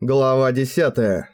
Глава 10.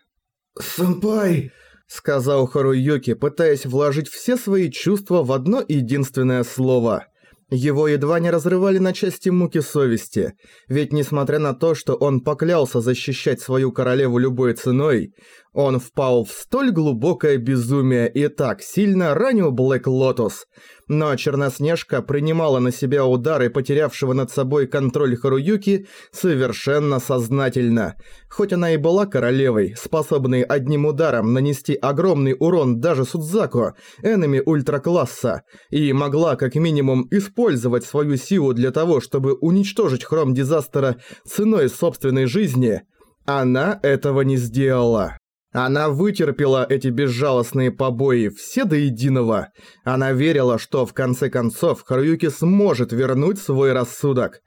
«Сэмпай!» — сказал Харуюки, пытаясь вложить все свои чувства в одно единственное слово. Его едва не разрывали на части муки совести, ведь несмотря на то, что он поклялся защищать свою королеву любой ценой, он впал в столь глубокое безумие и так сильно ранил Блэк Лотус. Но Черноснежка принимала на себя удары потерявшего над собой контроль Харуюки совершенно сознательно. Хоть она и была королевой, способной одним ударом нанести огромный урон даже Судзаку, энеми ультракласса, и могла как минимум использовать свою силу для того, чтобы уничтожить Хром Дизастера ценой собственной жизни, она этого не сделала. Она вытерпела эти безжалостные побои, все до единого. Она верила, что в конце концов Харуюки сможет вернуть свой рассудок.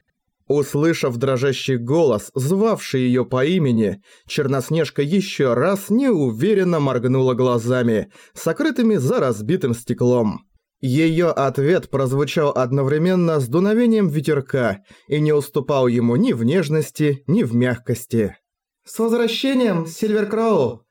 Услышав дрожащий голос, звавший её по имени, Черноснежка ещё раз неуверенно моргнула глазами, сокрытыми за разбитым стеклом. Её ответ прозвучал одновременно с дуновением ветерка и не уступал ему ни в нежности, ни в мягкости. «С возвращением, Сильвер Кроу!»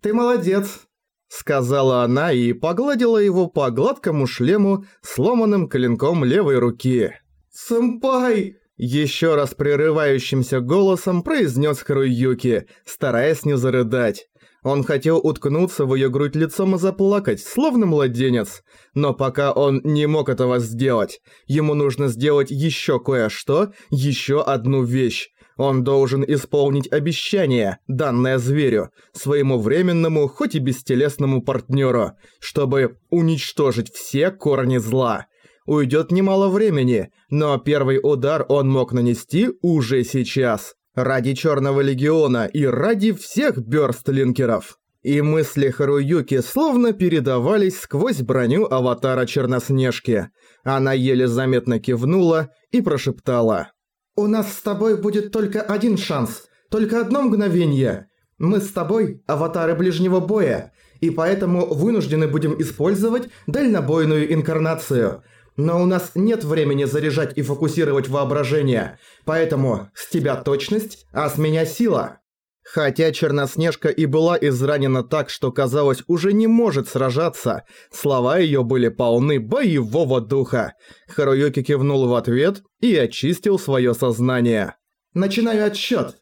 «Ты молодец», — сказала она и погладила его по гладкому шлему сломанным клинком левой руки. «Сэмпай!» Еще раз прерывающимся голосом произнес Харуюки, стараясь не зарыдать. Он хотел уткнуться в ее грудь лицом и заплакать, словно младенец. Но пока он не мог этого сделать, ему нужно сделать еще кое-что, еще одну вещь. Он должен исполнить обещание, данное зверю, своему временному, хоть и бестелесному партнеру, чтобы уничтожить все корни зла. Уйдет немало времени, но первый удар он мог нанести уже сейчас. Ради Черного Легиона и ради всех бёрстлинкеров. И мысли Харуюки словно передавались сквозь броню аватара Черноснежки. Она еле заметно кивнула и прошептала. «У нас с тобой будет только один шанс, только одно мгновение. Мы с тобой – аватары ближнего боя, и поэтому вынуждены будем использовать дальнобойную инкарнацию. Но у нас нет времени заряжать и фокусировать воображение, поэтому с тебя точность, а с меня сила». Хотя Черноснежка и была изранена так, что казалось уже не может сражаться, слова её были полны боевого духа. Харуюки кивнул в ответ и очистил своё сознание. «Начинаю отсчёт.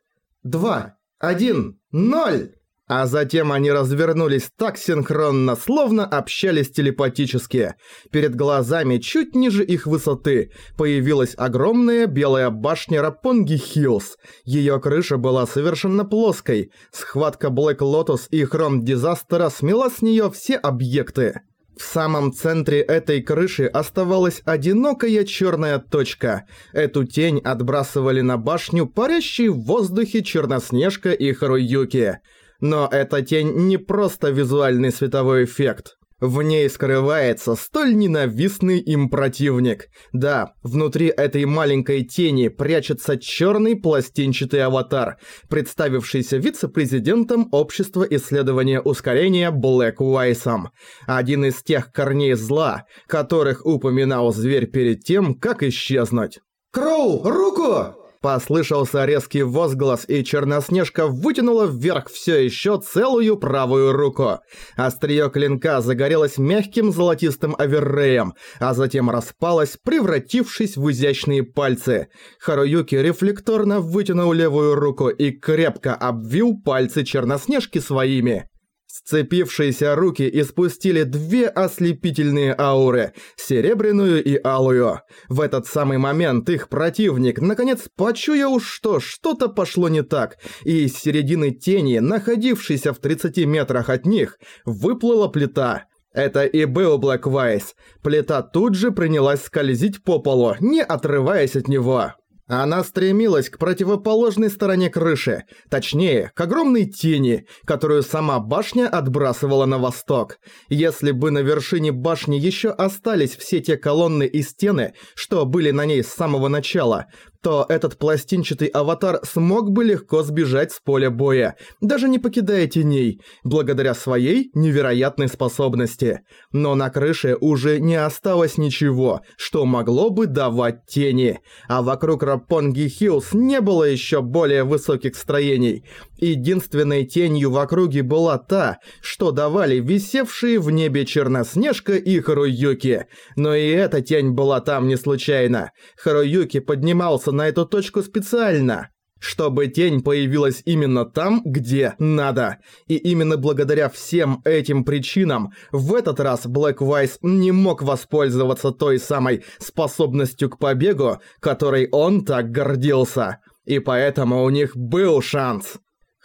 Два, один, ноль!» А затем они развернулись так синхронно, словно общались телепатически. Перед глазами, чуть ниже их высоты, появилась огромная белая башня Рапонги Хиллз. Её крыша была совершенно плоской. Схватка Блэк Лотос и Хром Дизастера смела с неё все объекты. В самом центре этой крыши оставалась одинокая чёрная точка. Эту тень отбрасывали на башню парящие в воздухе Черноснежка и Харуюки. Но эта тень не просто визуальный световой эффект. В ней скрывается столь ненавистный им противник. Да, внутри этой маленькой тени прячется черный пластинчатый аватар, представившийся вице-президентом Общества исследования ускорения Блэк Уайсом. Один из тех корней зла, которых упоминал зверь перед тем, как исчезнуть. «Кроу, руку!» Послышался резкий возглас, и Черноснежка вытянула вверх все еще целую правую руку. Остриё клинка загорелось мягким золотистым оверреем, а затем распалось, превратившись в изящные пальцы. Харуюки рефлекторно вытянул левую руку и крепко обвил пальцы Черноснежки своими. Сцепившиеся руки испустили две ослепительные ауры – серебряную и алую. В этот самый момент их противник наконец почуял, что что-то пошло не так, и из середины тени, находившейся в 30 метрах от них, выплыла плита. Это и был Блэк Вайс. Плита тут же принялась скользить по полу, не отрываясь от него. Она стремилась к противоположной стороне крыши, точнее, к огромной тени, которую сама башня отбрасывала на восток. Если бы на вершине башни еще остались все те колонны и стены, что были на ней с самого начала, то этот пластинчатый аватар смог бы легко сбежать с поля боя, даже не покидая теней, благодаря своей невероятной способности. Но на крыше уже не осталось ничего, что могло бы давать тени, а вокруг Рапонги Хиллз не было еще более высоких строений, Единственной тенью в округе была та, что давали висевшие в небе Черноснежка и Харуюки. Но и эта тень была там не случайно. Харуюки поднимался на эту точку специально чтобы тень появилась именно там, где надо. И именно благодаря всем этим причинам в этот раз Блэк Вайс не мог воспользоваться той самой способностью к побегу, которой он так гордился. И поэтому у них был шанс.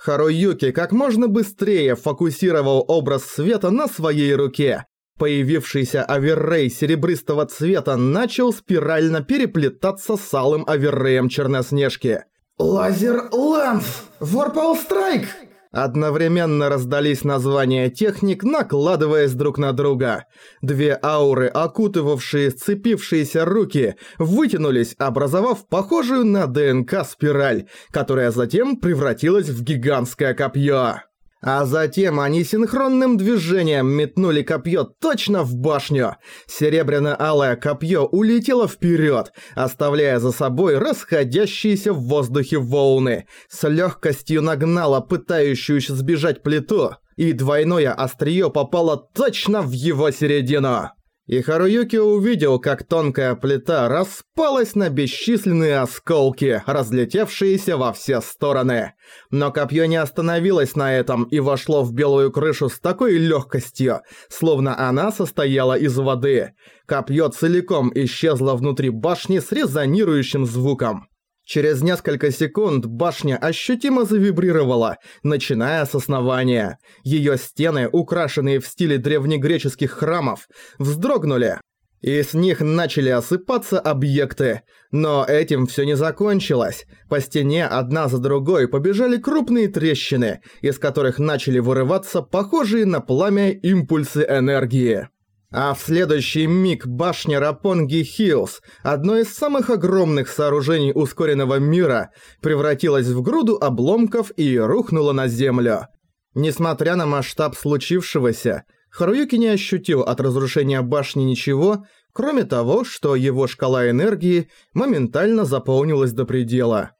Харуюки как можно быстрее фокусировал образ света на своей руке. Появившийся оверрей серебристого цвета начал спирально переплетаться с алым оверреем Черноснежки. «Лазер Лэнс! Ворпал Страйк!» Одновременно раздались названия техник, накладываясь друг на друга. Две ауры, окутывавшие сцепившиеся руки, вытянулись, образовав похожую на ДНК спираль, которая затем превратилась в гигантское копье. А затем они синхронным движением метнули копье точно в башню. Серебряно-алое копье улетело вперед, оставляя за собой расходящиеся в воздухе волны. С легкостью нагнало пытающуюся сбежать плиту, и двойное острие попало точно в его середину. И Харуюки увидел, как тонкая плита распалась на бесчисленные осколки, разлетевшиеся во все стороны. Но копье не остановилось на этом и вошло в белую крышу с такой легкостью, словно она состояла из воды. Копье целиком исчезло внутри башни с резонирующим звуком. Через несколько секунд башня ощутимо завибрировала, начиная с основания. Её стены, украшенные в стиле древнегреческих храмов, вздрогнули, и с них начали осыпаться объекты. Но этим всё не закончилось. По стене одна за другой побежали крупные трещины, из которых начали вырываться похожие на пламя импульсы энергии. А в следующий миг башня Рапонги Хиллз, одно из самых огромных сооружений ускоренного мира, превратилась в груду обломков и рухнула на землю. Несмотря на масштаб случившегося, Харуюки не ощутил от разрушения башни ничего, кроме того, что его шкала энергии моментально заполнилась до предела.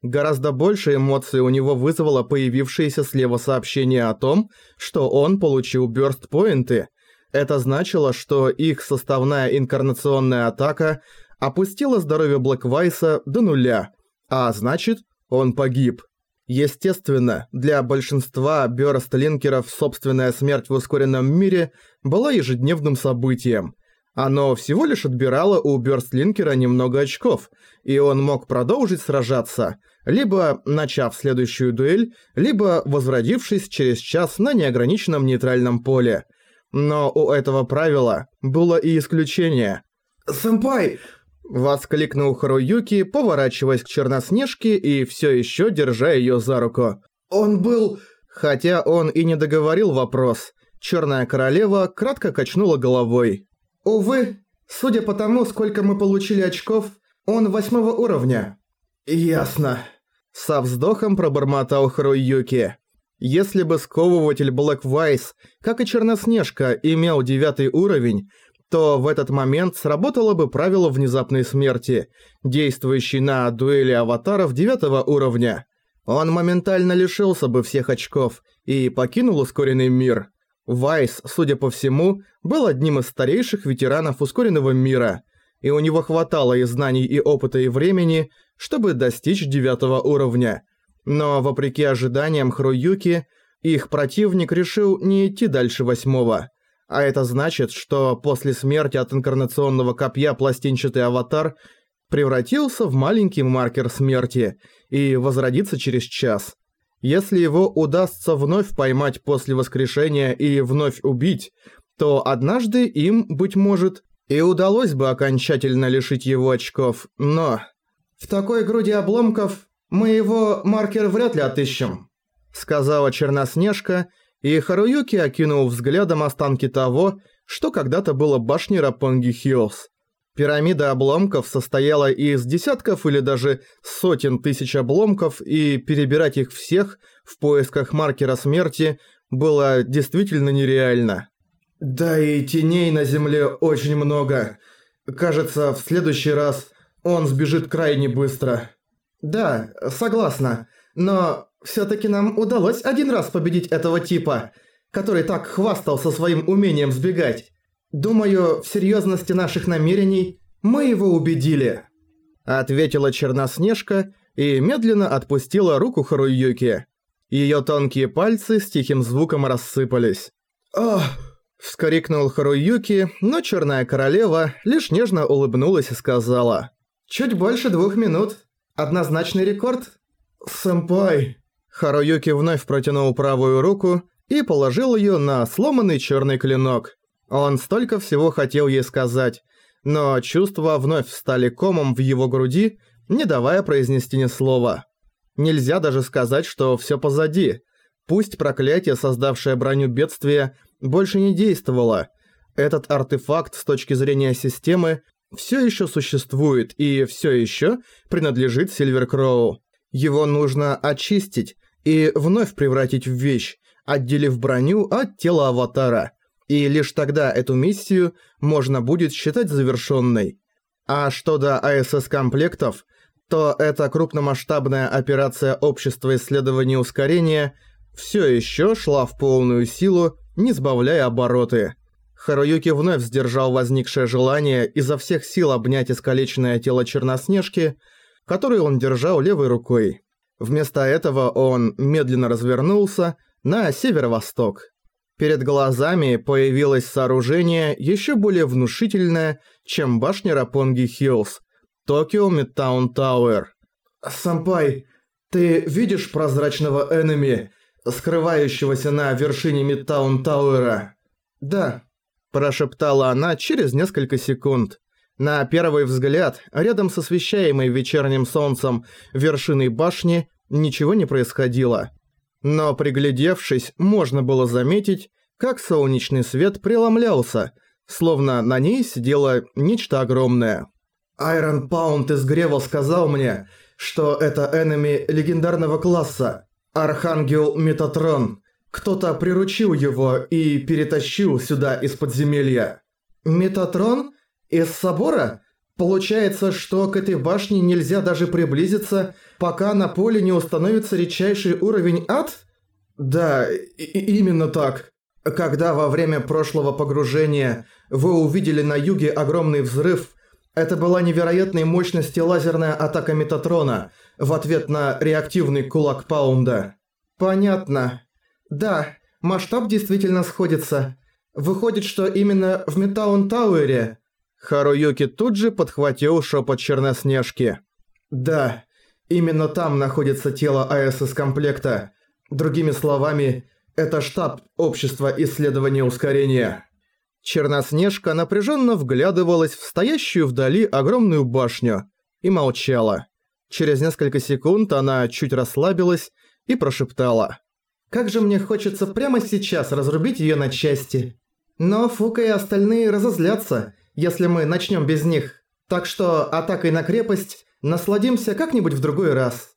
Гораздо больше эмоций у него вызвало появившееся слева сообщение о том, что он получил бёрст-поинты – это значило, что их составная инкарнационная атака опустила здоровье Блэквайса до нуля, а значит, он погиб. Естественно, для большинства бёрстлинкеров собственная смерть в ускоренном мире была ежедневным событием. Оно всего лишь отбирало у бёрстлинкера немного очков, и он мог продолжить сражаться, либо начав следующую дуэль, либо возродившись через час на неограниченном нейтральном поле – но у этого правила было и исключение. «Сэмпай!» – воскликнул Харуюки, поворачиваясь к Черноснежке и все еще держа ее за руку. «Он был...» Хотя он и не договорил вопрос, Черная Королева кратко качнула головой. «Увы, судя по тому, сколько мы получили очков, он восьмого уровня». «Ясно». Со вздохом пробормотал Харуюки. Если бы сковыватель Black Vice, как и Черноснежка, имел девятый уровень, то в этот момент сработало бы правило внезапной смерти, действующий на дуэли аватаров девятого уровня. Он моментально лишился бы всех очков и покинул ускоренный мир. Вайс, судя по всему, был одним из старейших ветеранов ускоренного мира, и у него хватало и знаний, и опыта, и времени, чтобы достичь девятого уровня – но, вопреки ожиданиям Хруюки, их противник решил не идти дальше восьмого. А это значит, что после смерти от инкарнационного копья пластинчатый аватар превратился в маленький маркер смерти и возродится через час. Если его удастся вновь поймать после воскрешения и вновь убить, то однажды им, быть может, и удалось бы окончательно лишить его очков, но... В такой груди обломков «Мы его маркер вряд ли отыщем», — сказала Черноснежка, и Харуюки окинул взглядом останки того, что когда-то было башней Рапонги Хиллз. Пирамида обломков состояла из десятков или даже сотен тысяч обломков, и перебирать их всех в поисках маркера смерти было действительно нереально. «Да и теней на земле очень много. Кажется, в следующий раз он сбежит крайне быстро». «Да, согласна. Но Всё-таки нам удалось один раз победить этого типа, который так хвастался своим умением сбегать. Думаю, в серьёзности наших намерений мы его убедили». Ответила Черноснежка и медленно отпустила руку Харуюки. Её тонкие пальцы с тихим звуком рассыпались. «Ах!» – вскрикнул Харуюки, но Черная Королева лишь нежно улыбнулась и сказала. «Чуть больше двух минут. Однозначный рекорд?» «Сэмпай!» Харуюки вновь протянул правую руку и положил её на сломанный чёрный клинок. Он столько всего хотел ей сказать, но чувства вновь встали комом в его груди, не давая произнести ни слова. Нельзя даже сказать, что всё позади. Пусть проклятие, создавшее броню бедствия, больше не действовало. Этот артефакт с точки зрения системы всё ещё существует и всё ещё принадлежит Сильверкроу. Его нужно очистить и вновь превратить в вещь, отделив броню от тела аватара. И лишь тогда эту миссию можно будет считать завершенной. А что до АСС-комплектов, то эта крупномасштабная операция Общества исследований ускорения все еще шла в полную силу, не сбавляя обороты. Харуюки вновь сдержал возникшее желание изо всех сил обнять искалеченное тело Черноснежки, которое он держал левой рукой. Вместо этого он медленно развернулся на северо-восток. Перед глазами появилось сооружение еще более внушительное, чем башня Роппонги Хиллз – Токио Мидтаун Тауэр. «Сэмпай, ты видишь прозрачного enemy, скрывающегося на вершине Мидтаун Тауэра?» «Да», – прошептала она через несколько секунд. На первый взгляд, рядом с освещаемой вечерним солнцем вершиной башни ничего не происходило. Но приглядевшись, можно было заметить, как солнечный свет преломлялся, словно на ней сидело нечто огромное. Айрон Паунд из Гревел сказал мне, что это энеми легендарного класса, Архангел Метатрон. Кто-то приручил его и перетащил сюда из подземелья. Метатрон? Из собора? Получается, что к этой башне нельзя даже приблизиться, пока на поле не установится редчайший уровень ад? Да, именно так. Когда во время прошлого погружения вы увидели на юге огромный взрыв, это была невероятной мощности лазерная атака Метатрона в ответ на реактивный кулак Паунда. Понятно. Да, масштаб действительно сходится. Выходит, что именно в Метаун Тауэре Харуюки тут же подхватил шепот Черноснежки. «Да, именно там находится тело АСС-комплекта. Другими словами, это штаб Общества исследования ускорения». Черноснежка напряженно вглядывалась в стоящую вдали огромную башню и молчала. Через несколько секунд она чуть расслабилась и прошептала. «Как же мне хочется прямо сейчас разрубить её на части. Но Фука и остальные разозлятся, если мы начнем без них. Так что атакой на крепость насладимся как-нибудь в другой раз».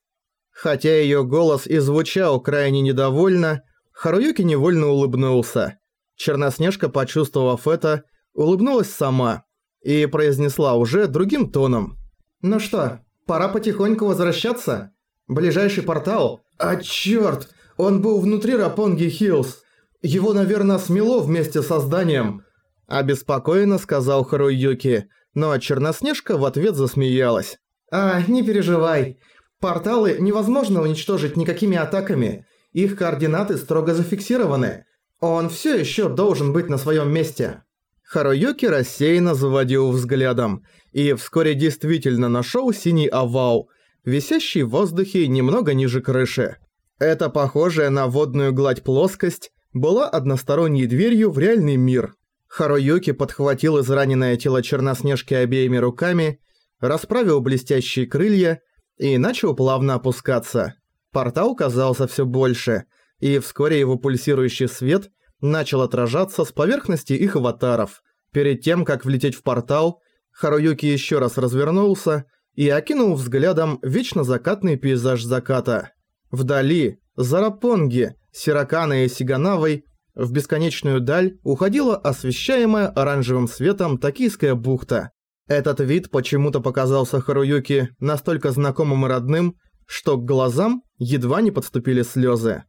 Хотя ее голос и звучал крайне недовольно, Харуюки невольно улыбнулся. Черноснежка, почувствовав это, улыбнулась сама и произнесла уже другим тоном. «Ну что, пора потихоньку возвращаться? Ближайший портал? А чёрт, он был внутри Рапонги Хиллз. Его, наверное, смело вместе со зданием. Обеспокоенно сказал Харуюки, но Черноснежка в ответ засмеялась. «А, не переживай. Порталы невозможно уничтожить никакими атаками. Их координаты строго зафиксированы. Он всё ещё должен быть на своём месте». Харуюки рассеянно заводил взглядом и вскоре действительно нашёл синий овал, висящий в воздухе немного ниже крыши. Эта похожая на водную гладь плоскость была односторонней дверью в реальный мир – Харуюки подхватил израненное тело Черноснежки обеими руками, расправил блестящие крылья и начал плавно опускаться. Портал казался все больше, и вскоре его пульсирующий свет начал отражаться с поверхности их аватаров. Перед тем, как влететь в портал, Харуюки еще раз развернулся и окинул взглядом вечно закатный пейзаж заката. Вдали, за Рапонги, Сиракана и Сиганавой в бесконечную даль уходила освещаемая оранжевым светом Токийская бухта. Этот вид почему-то показался Харуюки настолько знакомым и родным, что к глазам едва не подступили слезы.